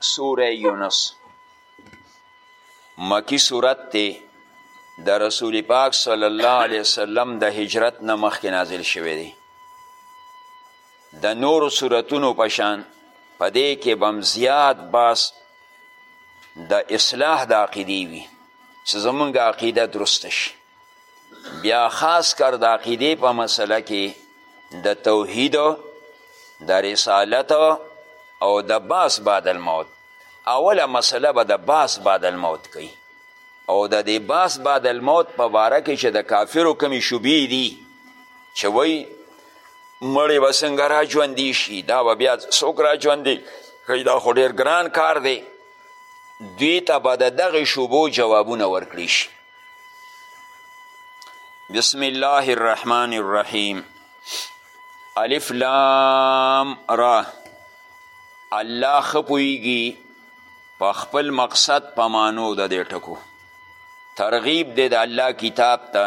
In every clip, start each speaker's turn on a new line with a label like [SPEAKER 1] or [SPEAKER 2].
[SPEAKER 1] سوره یونس مکی صورت ته د رسول پاک صلی الله علیه وسلم د هجرت نه مخکې نازل شوی دی د نورو صورتونو په شان په دې کې بم زیات باس د اصلاح د عقیدې وي چې زمونږ عقیده درسته شي بیا خاص کر د عقیدې په مسله کې د توحید د رسالت او د باس بعد الموت اوله مسله به د باس بعد الموت کوي او د دې باس بعد الموت په باره کې چې د کافرو کمی شبې دي چې وایي مړی به څنګه را ژوندي شي دا به بیا څوک را ژوندي کوي دا خو ډېر ګران کار دی دوی ته به د دغې شبو جوابونه ورکړی شي بسم الله الرحمن الرحیم الف لام را الله خپویږي په خپل مقصد په مانو د دې ټکو ترغیب دی د الله کتاب ته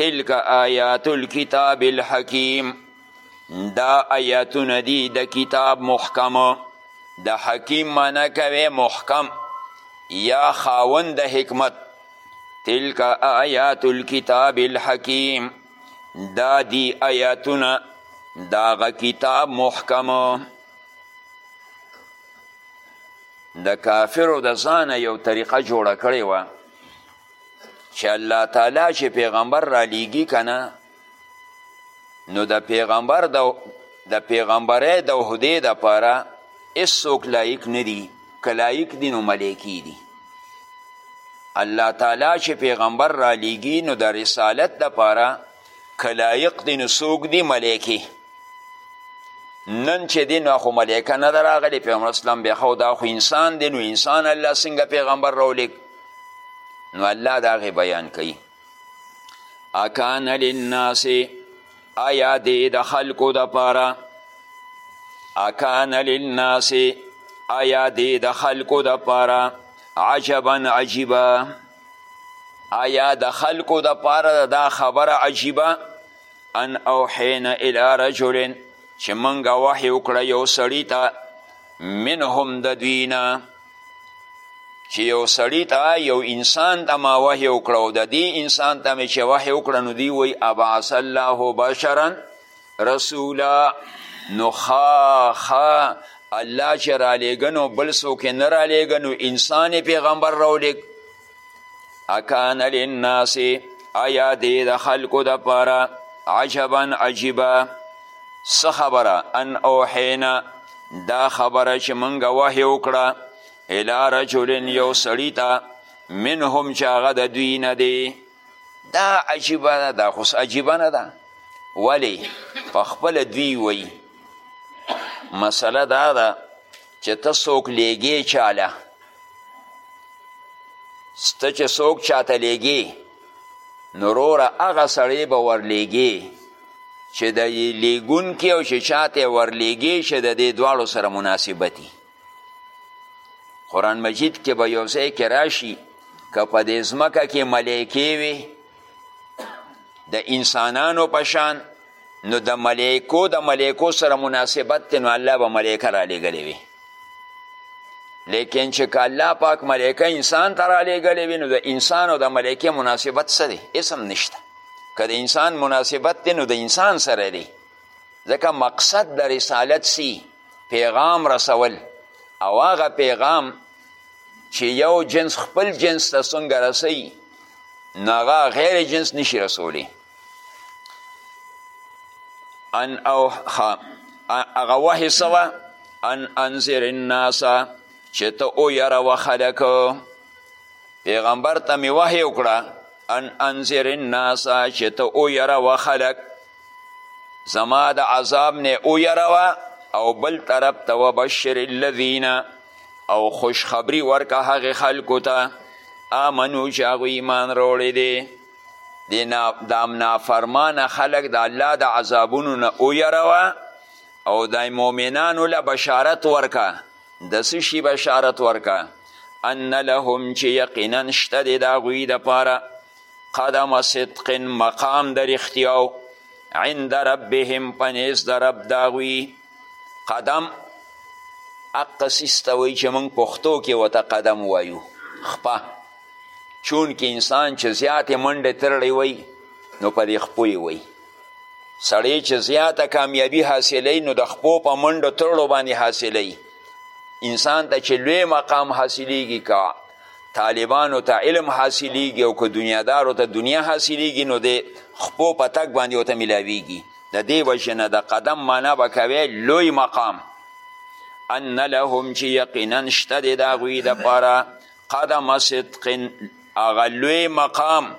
[SPEAKER 1] تلک آیات الکتاب الحکیم دا آیاتونه دي د کتاب محکم د حکیم معنی کوي محکم یا خاوند د حکمت تلک آیات الكتاب الحکیم دا دی آیاتونه داغه کتاب محکم د کافرو د ځانه یو طریقه جوړه کړې وه چې الله تعالی چې پیغمبر را لیږي که نه نو د پیغمبر د د پیغمبرۍ د عهدې دپاره هېڅوک لایق نه دي که لایق دي نو ملایکې دي الله تعالی چې پیغمبر رالیږي نو د رسالت دپاره که لایق دي نو څوک دي ملایکې نن چې دی نو خو ملایکه نه ده راغلې پیغمبر اسلام بیا خو دا خو انسان دی نو انسان الله څنګه پیغمبر راولیږ نو الله د هغې بیان کوي اکان للناس آیا دی د خلکو د پاره اکان للناس آیا دی د خلکو د پاره عجبا عجیبا آیا د خلکو د پاره دا خبره عجیبه ان اوحینا الی رجل چې موږ وحی وکړه یو سړي ته منهم د دوی نه چې یو سړی ته یو انسان ته ما وحی وکړه او د دې انسان ته مې چې وحی وکړه نو دی وایي ابعث الله بشرا رسولا نو ښه ښه الله چې رالیږه نو بل څوک نه رالیږه نو انسان پیغمبر راولیږه اکان للناس ایا دی د خلکو د پاره عجبا عجیبه څه خبره ان اوحینا دا خبره چې مونږ وحی وکړه الی رجل یو سړي ته منهم چې هغه د دوی نه دی دا عجیبه ده دا خو عجیبه نه ده ولې په خپله دوی وایي مسله دا ده چې ته څوک لیږې چاله سته چې څوک چاته لیږې نو روره هغه سړی به ورلیږې چې د یې لیږونکي او چې چاته یې ورلیږې چې د دې دواړو سره مناسبتي قرآن مجید کې به یو ځای کې راشي که په دې ځمکه کې ملایکې وي د انسانانو په شان نو د ملائکو د ملائکو سره مناسبت دی نو الله به ملائکه را لېږلې وي لیکن چې که الله پاک ملائکه انسان ته را لېږلې وي نو د انسان او د ملائکې مناسبت څه دی اسم نشته که د انسان مناسبت دی نو د انسان سره دی ځکه مقصد د رسالت سی پیغام رسول او هغه پیغام چې یو جنس خپل جنس ته څنګه رسوي نو هغه غیر جنس نشي رسولی ان او خا هغه وحی سوا ان انذر الناس چې ته او یاره و خلک پیغمبر ته می وحی وکړه ان انذر الناس چې ته او یاره و خلک زما د عذاب نه او یاره و او بل طرف ته وبشر الذین او خوشخبری ورکه هغه خلکو ته آمنو چې هغوی ایمان راوړی دی دا نافرمانه خلق د الله د عذابونو نه ویروه او د مؤمنانو له بشارت ورکه د څه شي بشارت ورکه ان لهم چې یقینا شته دی د هغوی دپاره قدم صدق مقام د رښتیاو عند ربهم په نیز د رب د هغوی قدم هغه څیز ته وایي چې موږ پښتو کې ورته قدم وایو خپه چونکې انسان چې زیاتې منډې ترړې وی نو په دې خپو یې وی سړی چې زیاته کامیابي حاصلوي نو د خپو په منډو ترړو باندې حاصلوي انسان ته چې لوی مقام حاصلیږي که طالبانو ته علم حاصلیږي او که دنیادارو ته دنیا حاصلیږي نو د خپو په تک باندې ورته میلاویږي د دې وجې نه د قدم معنا به کوی لوی مقام ان لهم چې یقینا شته د هغوی دپاره قدم صدق هغه لوی مقام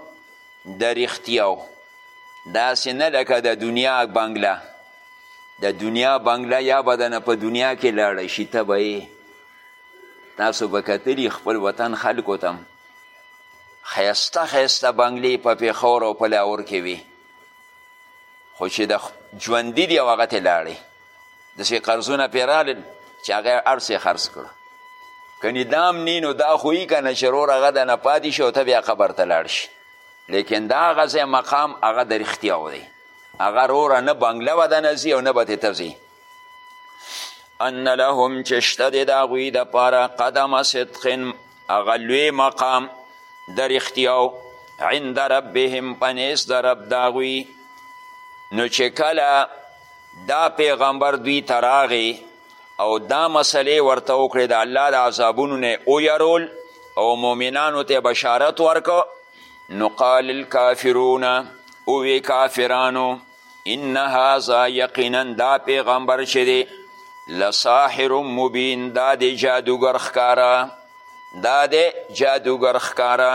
[SPEAKER 1] د رښتیا و داسې نه لکه د دنیا بنګله د دنیا بنګله یا به دنه په دنیا کې لاړه شي ته به یې تاسو به کتلي خپل وطن خلکو ته ښایسته ښایسته بنګلې په پېښور او په لاهور کې وي خو چې د ژوندي دي او هغه ته لاړې داسې قرضونه پرې رالل چې هغه یې هر څه خرڅ کړه کنی دام نی نو دا خویی کنه چې رور هغه د نه پاتې شي او ته بیا قبر ته لاړ شي لیکن دا هغه ځای مقام هغه د رښتیا و دی هغه روره نه بنګله به دنه ځي او نه به تې ته ځي ان لهم چې شته دی د هغوی دپاره قدم صدق هغه لوی مقام د رښتیاو عند ربهم په نیز د رب د هغوی نو چې کله دا پیغمبر دوی ته راغی او دا مسلې ورته وکړې د الله د عذابونو نه ویرول او مؤمنانو ته بشارت ورکو نو قال الکافرون اوی کافرانو ان هذا یقینا دا پیغمبر چې دی لساحر مبین دا دی جادوګر ښکاره دا دی جادوګر ښکاره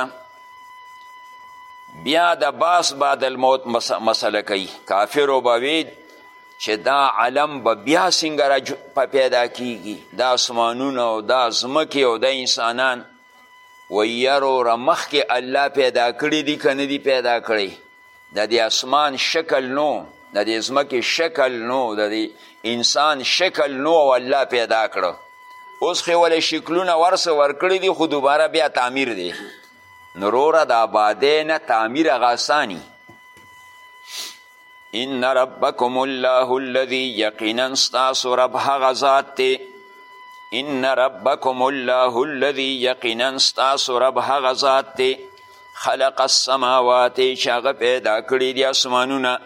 [SPEAKER 1] بیا د باس بعد الموت مسله کوي کافرو به وی چې دا علم به بیا څنګه را په پیدا کیږي دا اسمانونه او دا ځمکې او دا انسانان ویروره مخکې الله پیدا کړي دي که نه دي پیدا کړی د دې اسمان شکل نو د دې ځمکې شکل نو د دې انسان شکل نو او الله پیدا کړو اوس خو ولې شکلونه ورسه ورکړي دي خو دوباره بیا تعمیر دی نوروره د آبادۍ نه تعمیر هغه اساني ان ربکم الله الذي یقینا ستاسو رب هغه ذات دی ان ربکم الله الذي یقینا ستاسو رب هغه ذات دی خلق السماوات چې هغه پیدا کړي دي اسمانونه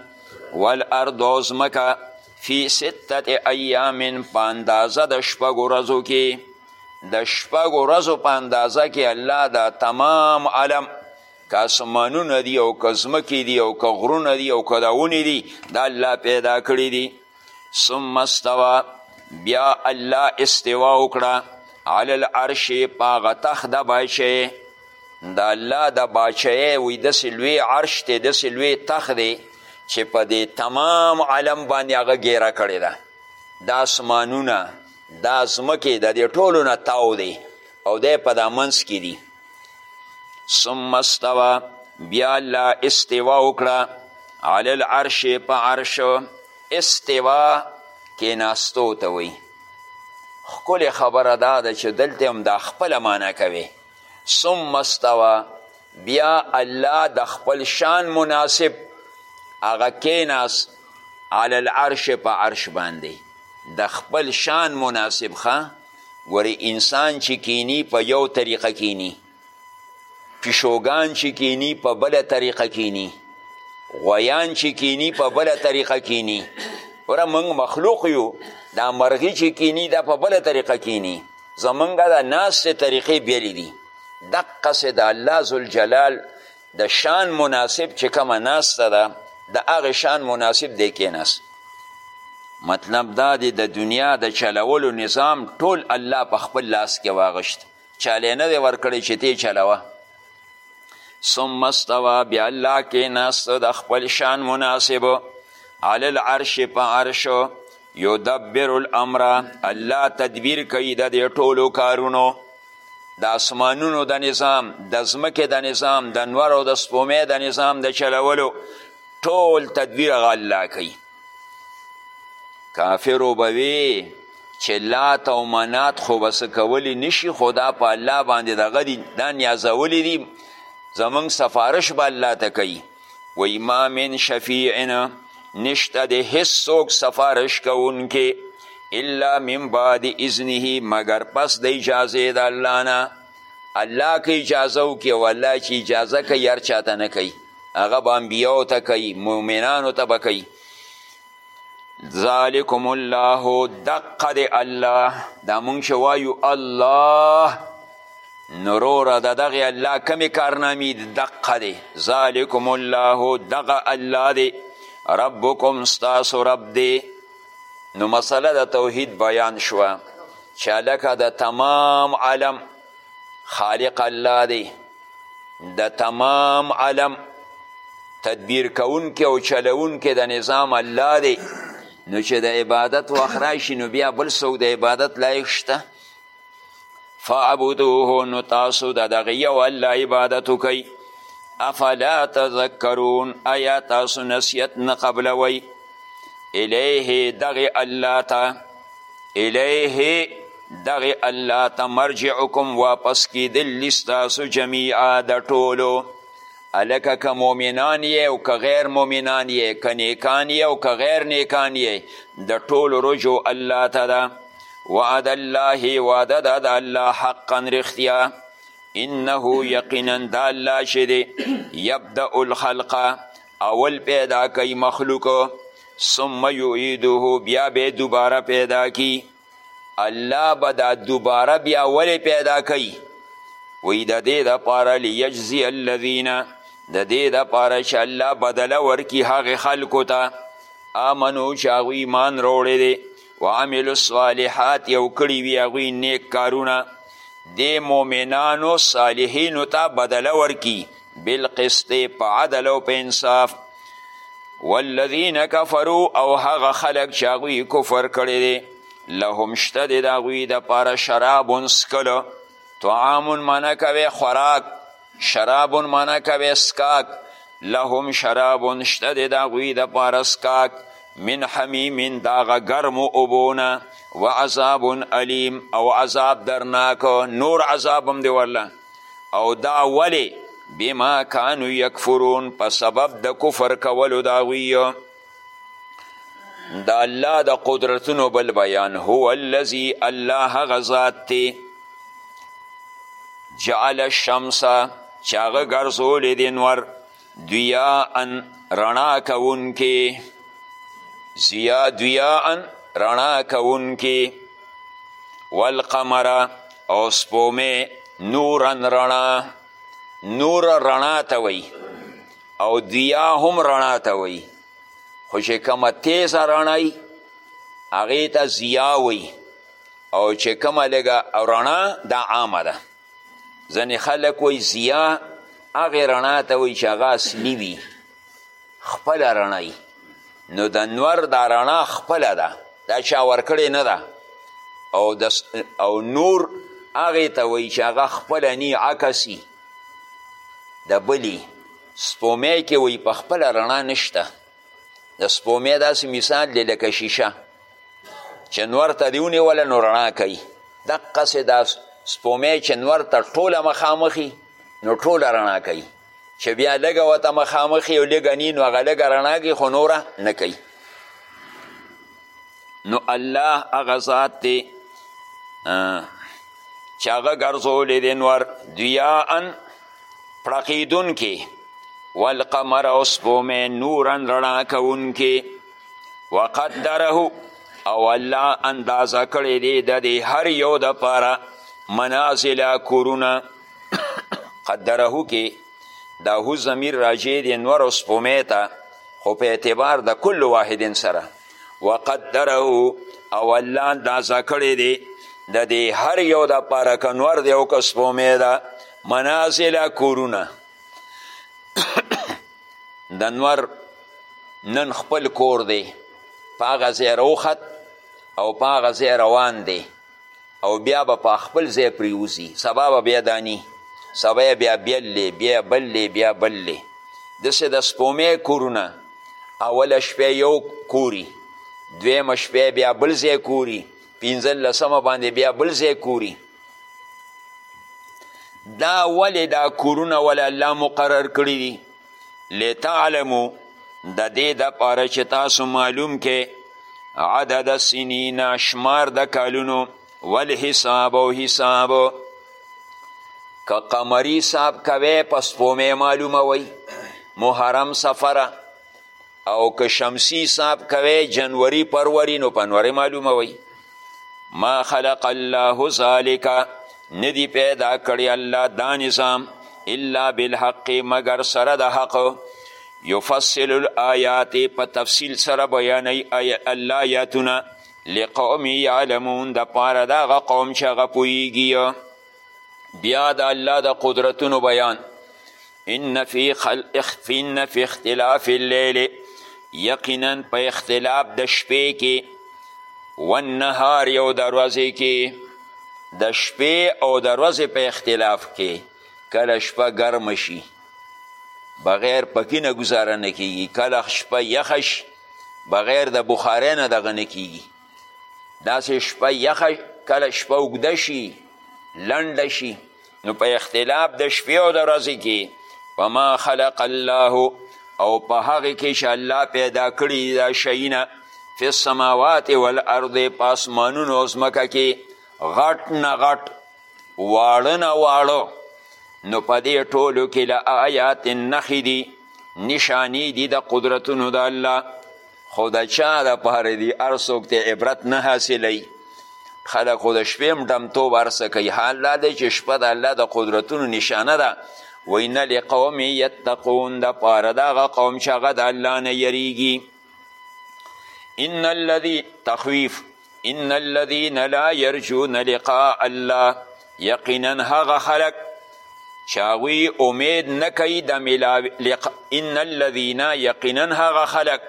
[SPEAKER 1] والارض او ځمکه فی ستت ایام په اندازه د شپږ ورځو کې د شپږ ورځو په اندازه کې الله دا تمام علم که اسمانونه دي او که ځمکې دي او که غرونه دي او که داونې دي دا الله پیدا کړي دي ثم استوا بیا الله استوا وکړه علی العرش پاغه تخت د باچه د الله د باچه وی داسې لوی عرش دی داسې لوی تخت دی چې په دې تمام عالم باندې هغه ګیره کړې ده د اسمانونه دا ځمکې د دې ټولو نه تاو دی او دی په دا منځ کې دي ثم استوا بیا الله استوا وکړه علی العرش په عرش استوا کیناستو ته وی ښکلې خبره دا ده چې دلته هم دا خپله معنا کوي ثم استوا بیا الله د خپل شان مناسب هغه کیناست علی العرش په عرش باندې د خپل شان مناسب ښه ګورې انسان چې کینی په یو طریقه کینی پیشوګان چې کینی په بله طریقه کینی غویان چې کینی په بله طریقه کینی وره موږ مخلوق یو دا مرغی چې کینی دا په بله طریقه کینی زمونږ دا ناستې طریقې بیلې دي دقسې د الله ذوالجلال د شان مناسب چې کومه ناسته ده د هغې شان مناسب دی کېناست مطلب دا دی د دنیا د چلولو نظام ټول الله په خپل لاس کې واغشت چاله نه دی ورکړی چې تی چلوه ثم استوا بیا الله کېناست د خپل شان مناسب علی العرش په عرشو یدبر الامر الله تدبیر کوي د دې ټولو کارونو د اسمانونو د نظام د ځمکې د نظام د نور او د سپومې د نظام د چلولو ټول تدبیر هغه الله کوي کافرو به وي چې لات او منات خو به څه کولی نشي خو دا په الله باندې دغه دي دا نیازولی دي زمونږ سفارش به الله ته کوي وی ما من شفیعنا نشته د هیڅ څوک سفارش کوونکې الا من بعد اذنه مگر پس د اجازې د الله نه الله که اجازه وکړي او الله چې اجازه کوي هر چاته نه کوي هغه به انبیاو ته کوي مؤمنانو ته به کوي ذالکم الله دقه د الله دا مونږ چې وایو الله نروره د دغې الله کمې کارنامې دي دقه دی ذالکم الله دغه الله دی ربکم ستاسو رب دی نو مسله د توحید بیان شوه چې هلکه د تمام عالم خالق الله دی د تمام علم تدبیر کونکي او چلونکي د نظام الله دی نو چې د عبادت وخت راشي نو بیا بل څوک د عبادت لایق شته فعبدوه نو تاسو د دغه یو الله عبادت وکئ افلا تذکرون ایا تاسو نصیحت نه قبلوئ الیه دغه الله ته الیه دغه الله ته مرجعکم واپس کیدل لستاسو جمیعا د ټولو الکه که مؤمنان یې او که غیر مؤمنان یې که نیکان یې او که غیر نیکان یې د ټولو رجوع الله ته ده وعد الله وعده ده د الله حقا رښتیا انه یقینا دا الله چې دی یبدأ الخلقه اول پیدا کوي مخلوق ثم یعیده بیا به دوباره پیدا کی الله به دا دوباره بیا ولې پیدا کوي وی د دې دپاره لیجزی الذین د دې دپاره چې الله بدله ورکي هغې خلکو ته آمنو چې هغوی ایمان راوړی دی وعملو الصالحات یو کړي وي هغوی نیک کارونه دې مؤمنانو صالحینو ته بدله ورکي بالقسط په عدل او په انصاف والذین کفرو او هغه خلق چې هغوی کفر کړی دی لهم شته دی د هغوی دپاره شرابون څکلو طعامون معنا کوی خوراک شرابون معنا کوی څکاک لهم شرابون شته دی د هغوی دپاره څکاک من حمیم د هغه ګرمو اوبونه و عذاب علیم او عذاب درناک نور عذاب هم دی ورله او دا ولی بما کانو یکفرون په سبب د کفر کولو د هغوی د الله د قدرتونو بل بیان هو الذي الله هغه ذات دی جعل الشمس چې هغه ګرځولی دی نور ضیاء رڼا کوونکې ضیا ضیاء رڼا کوونکې والقمر او سپومې نورا رڼا نور رڼا ته وایي او ضیا هم رڼا ته وایي خو چې کومه تیزه رڼا وي هغې ته ضیا وایي او چې کومه لږه رڼا دا عامه ده ځنې خلک وایي ضیا هغې رڼا ته وایي چې هغه اصلي وي خپله رڼا نو د نور دا رڼا خپله ده دا چا ورکړې نه ده او, او نور هغې ته وایي چې هغه خپله نی عکسي د بلی سپومې کې وایي په خپله رڼا نشته د سپومې داسې مثال دی لکه شیشه چې نور ته دې ونیوله نو رڼا کوي دقسې دا سپومې چې نور ته ټوله مخامخي نو ټوله رڼا کوي چې بیا لږه ورته مخامخي او لږه نی نو هغه لږه رڼا کوي خو نوره نه کوي نو الله هغه ذات دی چې هغه ګرځولی دی نور دیاء پړقیدونکې والقمر او سپومې نورا رڼا کوونکې وقدره او الله اندازه کړی دی د دې هر یو دپاره منازل کورونه قدره کې دا هو ضمیر راجع دی نور او سپومې ته خو په اعتبار د کل واحدین سره وقدره او الله اندازه کړی دی د دې هر یو د پاره کنور دی او که سپومې ده منازل کورونه د نور نن خپل کور دی په هغه ځای راوخت او په هغه ځای روان دی او بیا به په خپل ځای پریوځي سبا به بیا دانی سبا یې بیا بیل دی بیا بل دی بیا بل دی داسې د سپومې کورونه اوله شپه یو کوري دویمه شپه بیا بل ځای کوري پنځلسمه باندې بیا بل ځای کوری دا ولې دا کورونه ولې الله مقرر کړي دي لتعلمو د دې دپاره چې تاسو معلوم کې عدد سنین شمار د کالونو والحساب او حساب که قمری حساب کوې په سپومې معلوموئ محرم سفره او که شمسی حساب کوي جنوري پروري نو پنوري معلومه وي ما خلق الله ذالک ندی پیدا کړی الله دا نظام الا بالحق مگر سره د حق یفصل الآیات په تفصیل سره بیانوي الله آیاتونه لقوم یعلمون د پاره د هغه قوم چې هغه پوهیږي بیا د الله د قدرتونو بیان ان فی خلق فین فی اختلاف اللیل یقینا په اختلاف د شپې کې والنهار او د ورځې کې د شپې او د ورځې په اختلاف کې کله شپه ګرمه شي بغیر پکې نه ګزاره نه کیږي کله شپه یخه شي بغیر د بخارۍ نه دغه نه کیږي داسې شپه یخه کله شپه اوږده شي لنډه شي نو په اختلاف د شپې او د ورځې کې په ما خلق الله او په هغې کې چې الله پیدا کړي دا شیونه فی السماوات والارض په اسمانونو او ځمکه کې غټ نه غټ واړه نه واړه نو په دې ټولو کې له آیات نښې دي نشانې دي د قدرتونو د الله خو د چا دپاره دي هر څوک ته عبرت نه حاصلوي خلک خو د شپې هم ډمتوب هر څه کوي حال دا دی چې شپه د الله د قدرتونو نشانه ده وایي نه لقوم یتقون دپاره د هغه قوم چې هغه د الله نه یریږي ان الذي تخویف ان الذين لا يرجون لقاء الله یقینا هغه خلق چاوی امید نکی د ملاو لق... ان الذين یقینا هغه خلق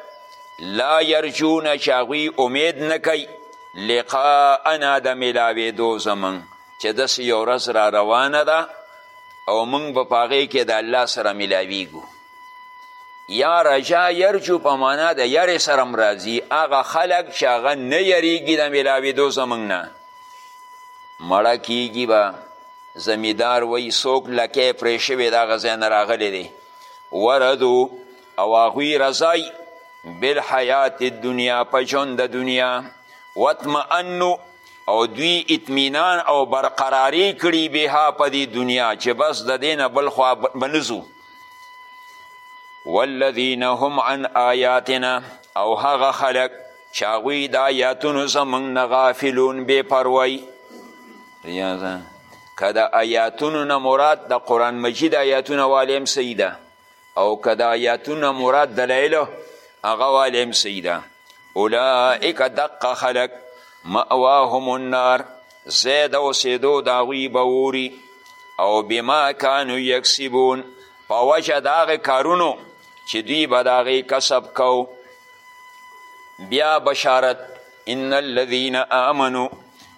[SPEAKER 1] لا يرجون چاوی امید نکی لقاءنا د ملاویدو زمون چې داسې یو ورځ را روانه ده او موږ به په هغې کې د الله سره ملاویږو یا رجا یرجو په معنا د یرې سره هم راځي هغه خلک چې هغه نه یریږي د میلاوېدو زموږ نه مړه کیږي به زمیدار وایي څوک لکۍ پرې شوې د هغه ځای نه راغلی دی وردو او هغوی رضای بالحیات دنیا په ژوند د دنیا واطمئنو او دوی اطمینان او برقراری کړي بها په دې دنیا چې بس د دې نه بلخوا بنځو والذین هم عن آیاتنا او هغه خلق چې هغوی د آیاتونو زمونږ نه غافلون بې پروایي ریاضه که د آیاتونو نه مراد د قرآن مجید آیاتونه والې هم صحیح ده او که د آیاتونو مراد دلایلو هغه والې هم صحیح ده اولئک دقه خلق مأواهم النار زید او سیدو داغوی بوری او بما کانو یکسبون په وجه د هغې کارونو چې دوی به د هغې کسب کو بیا بشارت ان الذین آمنو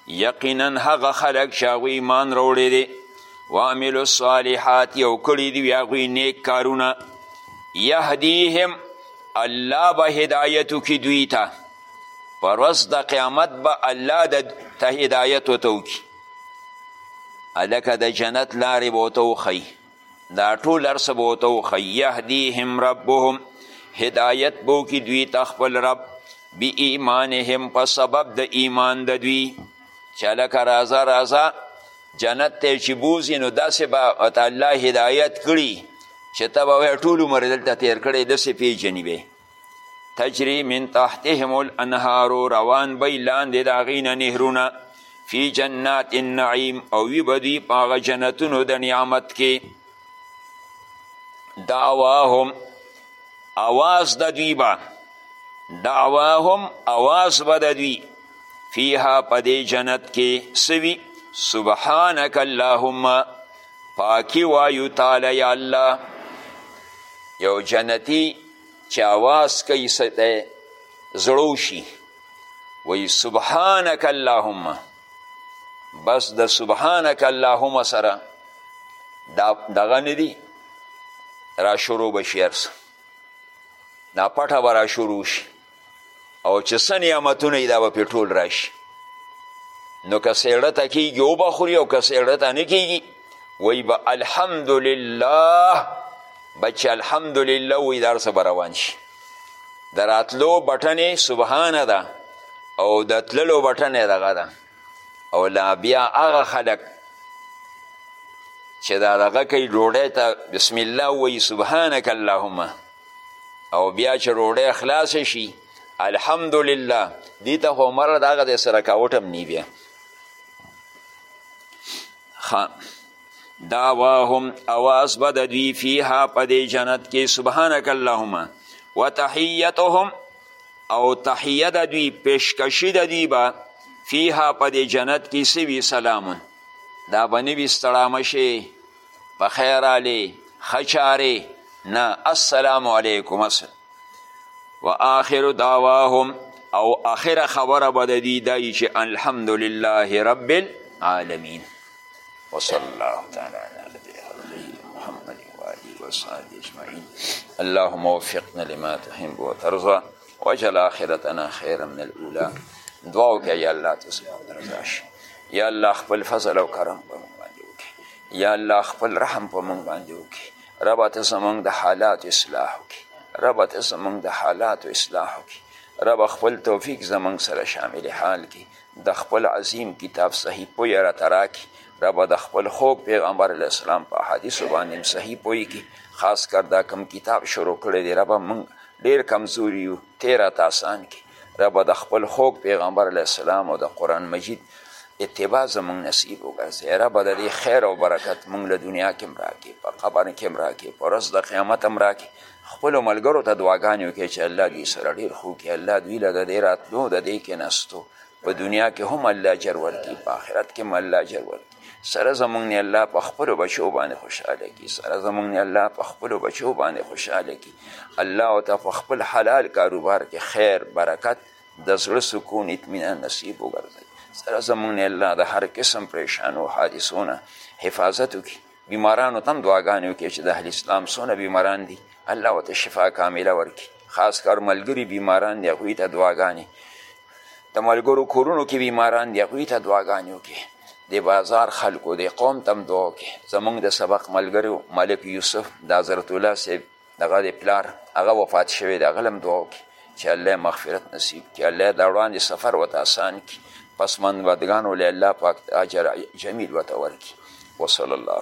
[SPEAKER 1] یقینا هغه خلک چې هغوی ایمان راوړی دی وعملو الصالحات یو کړي دي هغوی نیک کارونه یهدیهم الله به هدایت وکړي دوی ته پر ورځ د قیامت به الله د ته هدایت ورته وکړي هلکه د جنت لارې به ورته وښیي دا ټول هر څه به ورته وښیي یهدیهم ربهم هدایت به وکړي دوی ته خپل رب بی ایمانهم په سبب د ایمان د دوی چې هلکه راځه راځه جنت ته چې بوځي نو داسې به ورته الله هدایت کړي چې ته به وایې ټول عمر دلته تېر کړی داسې پېژني به تجری من تحتهم الانهارو روان بی لاندې د هغې نه نهرونه فی جنات النعیم او وی به دوی په هغه جنتونو د نعمت کې دعواهم اواز د دوی به دعواهم اواز به د دوی فیها په دې جنت کې سوي سبحانک اللهم پاکی وایو تعالی یا الله یو جنتی چې اواز کوي څه دی زړه وشي وایي سبحانک اللهم بس د سبحانک اللهم سره دا دغه نه دي را شروع به شي هر دا پټه به را شروع شي او چې څه نعمتونه یې دا به پرې ټول راشي نو که سیړه ته کیږي وبه خوري او که سیړه ته نه کیږي وایي به الحمدلله به چې الحمدلله وایي دا هر څه به روان شي د راتلو بټنې سبحانه ده او د تللو بټنې دغه ده او لا بیا هغه خلک چې دا دغه کوي ډوډۍ ته بسم الله وایي سبحانک اللهم او بیا چې ډوډۍ خلاصه شي الحمدلله دې ته خو عمر د هغه دی سره کاوټ هم نی بیا دعواهم اواز به د دوی فیها په دې جنت کې سبحانک اللهم وتحیتهم او تحیه د دوی پیشکشي د دوی به فیها په دې جنت کې سوي سلامون دا به نه وي ستړامه شي په خیر رالی ښه چارې نه السلام علیکم اصل و آخر دعواهم او آخر خبره به د دوی دا وي چې الحمد لله رب العالمین وصلی الله تعالی علی نبینا محمد و آله وصحبه اجمعین اللهم وفقنا لما تحب وترضى وجل آخرتنا خیر من الاولا دعا وکړه یا الله ته زموږ رضا شي یا الله خپل فضل او کرم په موږ باندې وکړي یا الله خپل رحم په موږ باندې وکړي ربه ته زموږ د حالاتو اصلاح وکړي ربه ته زموږ د حالاتو اصلاح وکړي ربه خپل توفیق زموږ سره شامل حال کړي د خپل عظیم کتاب صحیح پوی را تراکی رب د خپل خوږ پیغمبر علیه السلام په حدیثو باندې صحیح پوی کی خاص کر دا کم کتاب شروع کړی دی رب موږ ډیر کمزوري یو ته راته اسان کړي ربه د خپل خوږ پیغمبر علیه السلام او د قرآن مجید اتباع زمونږ نصیب وګرځي ربه د دې خیر او برکت مونږ له دنیا کې هم راکړي په قبر کې هم راکړي په ورځ د قیامت هم راکړي خپلو ملګرو ته دعاګانې وکړي چې الله دوی سره ډېر ښه وکړي الله دوی له د دې راتلو د دې کېناستو په دنیا کې هم الله اجر ورکړي په آخرت کې هم الله اجر ورکړي سره زمونږ نه الله په خپل بچو باندې خوشاله کی سره زمونږ نه الله په خپل بچو باندې خوشاله کی الله او ته په خپل حلال کاروبار کې خیر برکت د زړه سکون اطمینان نصیب وګرځي سره زمونږ نه الله د هر قسم پریشانو حادثونه حفاظت وکړي بیمارانو تم دعاګانې وکړي چې د اهل اسلام څونه بیماران دي الله ورته شفا کامله ورکړي خاص کر ملګري بیماران دي هغوی ته دعاګانې د ملګرو کورونو کې بیماران دي هغوی ته دعاګانې وکړي د بازار خلکو د قوم ته هم دعا وکړي زمونږ د سبق ملګري ملک یوسف د حضرت الله صاحب دغه د پلار هغه وفات شوی دی هغه هم دعا وکړي چې الله مغفرت نصیب کړي الله د وړاندې سفر ورته اسان کړي پس منبدګانو له الله پاک اجر جمیل ورته ورکړي وصلی الله